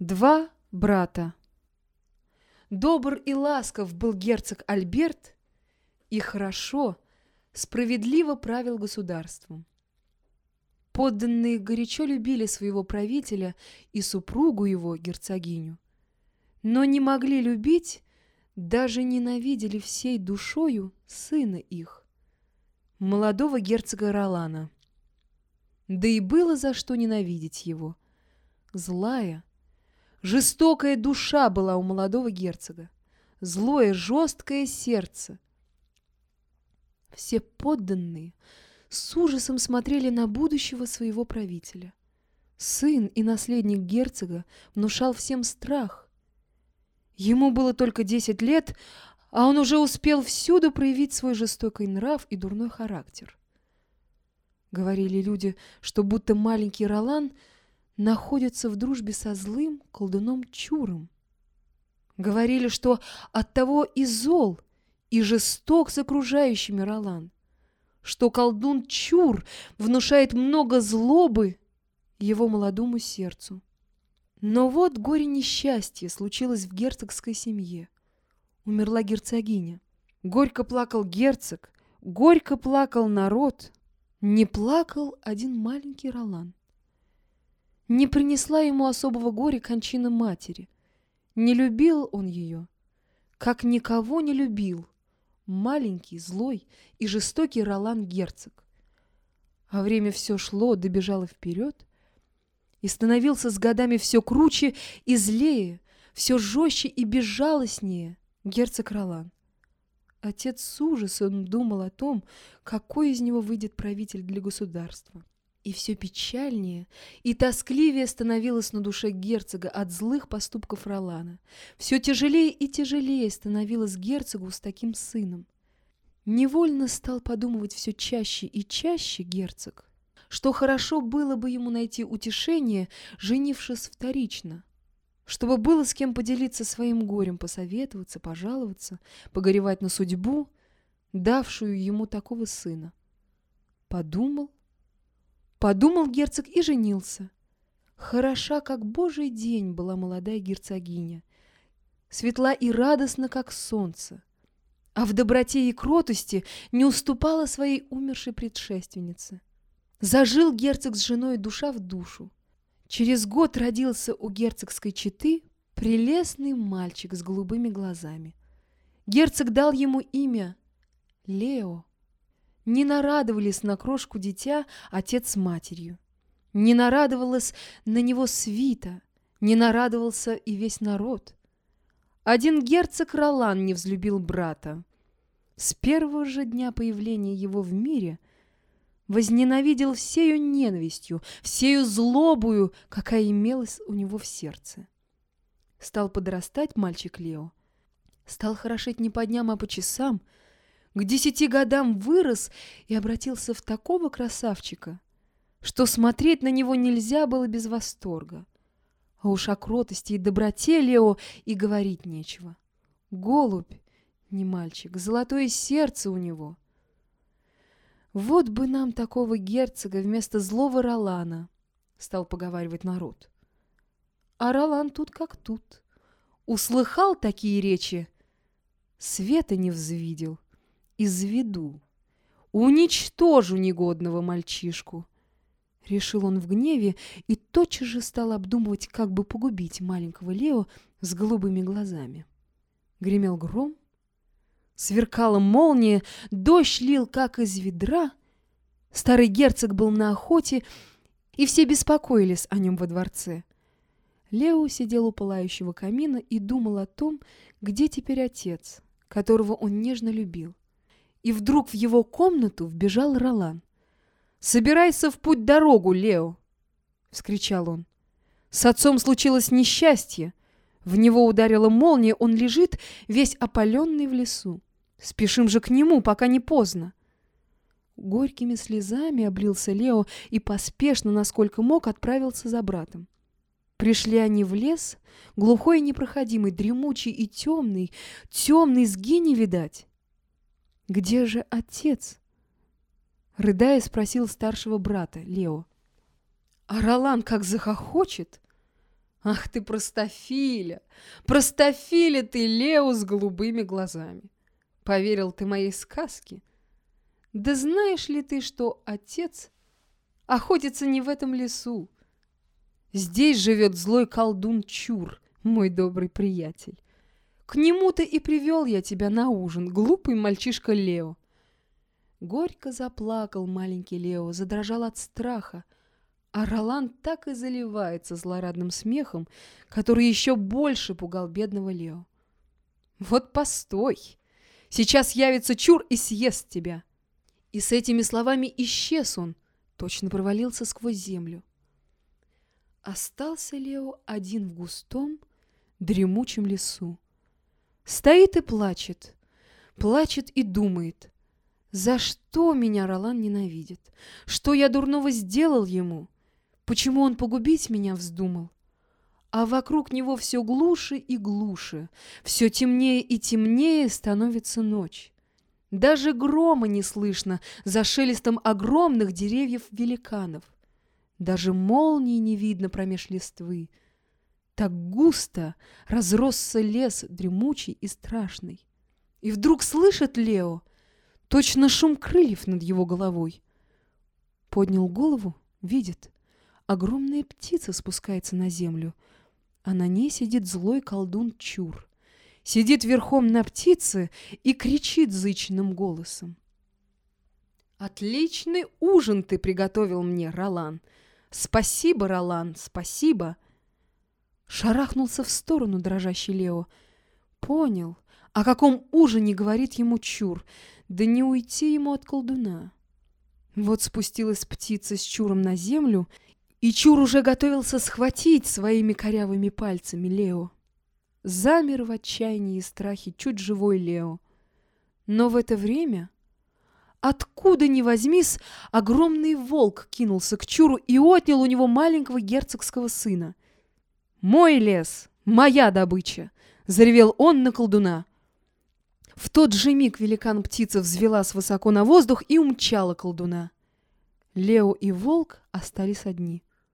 Два брата. Добр и ласков был герцог Альберт и хорошо, справедливо правил государством. Подданные горячо любили своего правителя и супругу его, герцогиню, но не могли любить, даже ненавидели всей душою сына их, молодого герцога Ролана. Да и было за что ненавидеть его. Злая, Жестокая душа была у молодого герцога, злое, жесткое сердце. Все подданные с ужасом смотрели на будущего своего правителя. Сын и наследник герцога внушал всем страх. Ему было только десять лет, а он уже успел всюду проявить свой жестокий нрав и дурной характер. Говорили люди, что будто маленький Ролан — находится в дружбе со злым колдуном Чуром. Говорили, что оттого и зол, и жесток с окружающими Ролан, что колдун Чур внушает много злобы его молодому сердцу. Но вот горе несчастье случилось в герцогской семье. Умерла герцогиня. Горько плакал герцог, горько плакал народ. Не плакал один маленький Ролан. Не принесла ему особого горя кончина матери. Не любил он ее, как никого не любил маленький, злой и жестокий Ролан Герцог. А время все шло, добежало вперед, и становился с годами все круче и злее, все жестче и безжалостнее герцог Ролан. Отец с ужасом думал о том, какой из него выйдет правитель для государства. И все печальнее и тоскливее становилось на душе герцога от злых поступков Ролана. Все тяжелее и тяжелее становилось герцогу с таким сыном. Невольно стал подумывать все чаще и чаще герцог, что хорошо было бы ему найти утешение, женившись вторично, чтобы было с кем поделиться своим горем, посоветоваться, пожаловаться, погоревать на судьбу, давшую ему такого сына. Подумал Подумал герцог и женился. Хороша, как божий день, была молодая герцогиня. Светла и радостна, как солнце. А в доброте и кротости не уступала своей умершей предшественнице. Зажил герцог с женой душа в душу. Через год родился у герцогской четы прелестный мальчик с голубыми глазами. Герцог дал ему имя Лео. Не нарадовались на крошку дитя отец с матерью. Не нарадовалась на него свита, не нарадовался и весь народ. Один герцог Ролан не взлюбил брата. С первого же дня появления его в мире возненавидел всею ненавистью, всею злобую, какая имелась у него в сердце. Стал подрастать мальчик Лео, стал хорошеть не по дням, а по часам — к десяти годам вырос и обратился в такого красавчика, что смотреть на него нельзя было без восторга. А уж о кротости и доброте Лео и говорить нечего. Голубь, не мальчик, золотое сердце у него. Вот бы нам такого герцога вместо злого Ролана, стал поговаривать народ. А Ролан тут как тут. Услыхал такие речи, света не взвидел — изведу, уничтожу негодного мальчишку. Решил он в гневе и тотчас же стал обдумывать, как бы погубить маленького Лео с голубыми глазами. Гремел гром, сверкала молния, дождь лил, как из ведра. Старый герцог был на охоте, и все беспокоились о нем во дворце. Лео сидел у пылающего камина и думал о том, где теперь отец, которого он нежно любил и вдруг в его комнату вбежал Ролан. «Собирайся в путь дорогу, Лео!» — вскричал он. «С отцом случилось несчастье. В него ударила молния, он лежит, весь опаленный в лесу. Спешим же к нему, пока не поздно». Горькими слезами облился Лео и поспешно, насколько мог, отправился за братом. Пришли они в лес, глухой и непроходимый, дремучий и темный, темный, сгини видать. «Где же отец?» Рыдая, спросил старшего брата, Лео. А Ролан как захохочет. Ах ты простофиля! Простофиля ты, Лео, с голубыми глазами! Поверил ты моей сказке? Да знаешь ли ты, что отец охотится не в этом лесу? Здесь живет злой колдун Чур, мой добрый приятель. К нему-то и привел я тебя на ужин, глупый мальчишка Лео. Горько заплакал маленький Лео, задрожал от страха, а Роланд так и заливается злорадным смехом, который еще больше пугал бедного Лео. «Вот постой! Сейчас явится Чур и съест тебя!» И с этими словами исчез он, точно провалился сквозь землю. Остался Лео один в густом, дремучем лесу. Стоит и плачет, плачет и думает, за что меня Ролан ненавидит, что я дурного сделал ему, почему он погубить меня вздумал. А вокруг него все глуше и глуше, все темнее и темнее становится ночь. Даже грома не слышно за шелестом огромных деревьев-великанов. Даже молнии не видно промеж листвы. Так густо разросся лес дремучий и страшный. И вдруг слышит Лео точно шум крыльев над его головой. Поднял голову, видит, огромная птица спускается на землю, а на ней сидит злой колдун Чур. Сидит верхом на птице и кричит зычным голосом. «Отличный ужин ты приготовил мне, Ролан! Спасибо, Ролан, спасибо!» Шарахнулся в сторону дрожащий Лео. Понял, о каком ужине говорит ему Чур, да не уйти ему от колдуна. Вот спустилась птица с Чуром на землю, и Чур уже готовился схватить своими корявыми пальцами Лео. Замер в отчаянии и страхе чуть живой Лео. Но в это время, откуда ни возьмись, огромный волк кинулся к Чуру и отнял у него маленького герцогского сына. «Мой лес! Моя добыча!» — заревел он на колдуна. В тот же миг великан-птица взвелась высоко на воздух и умчала колдуна. Лео и волк остались одни.